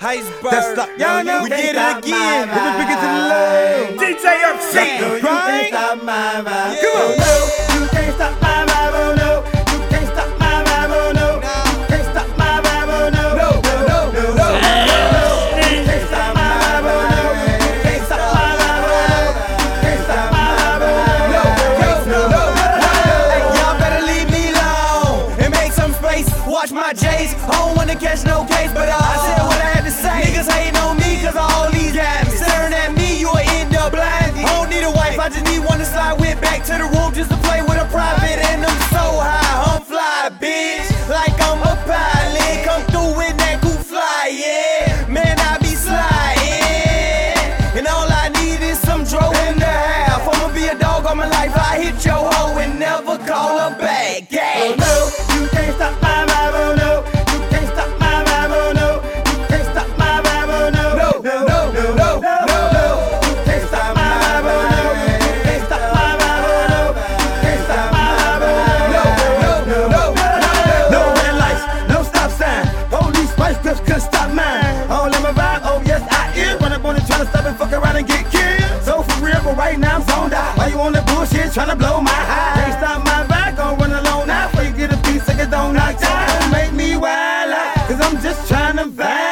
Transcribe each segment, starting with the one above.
Heisberg. That's the, yo, yo, we get it again. Let me pick it to the love. DJ FC. Right? Come on. Trying to find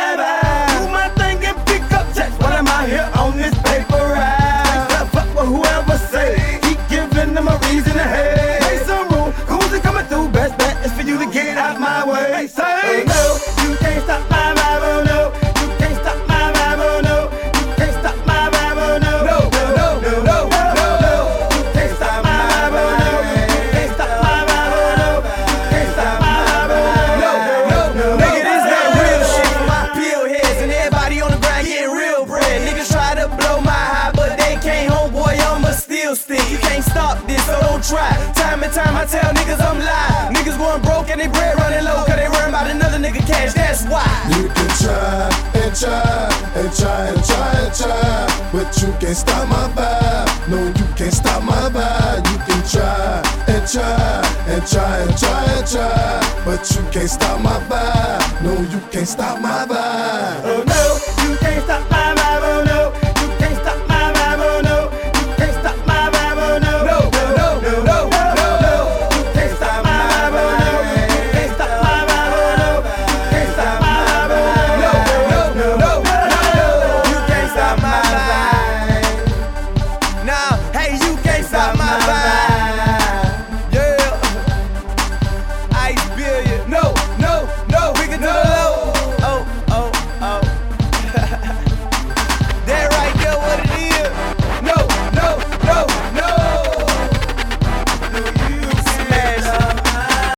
time I tell niggas I'm lying. Niggas going broke and they bread running low, cause they worry about another nigga cash, that's why. You can try and try and try and try and try, but you can't stop my vibe. No, you can't stop my vibe. You can try and try and try and try and try, but you can't stop my vibe. No, you can't stop my vibe. Oh no.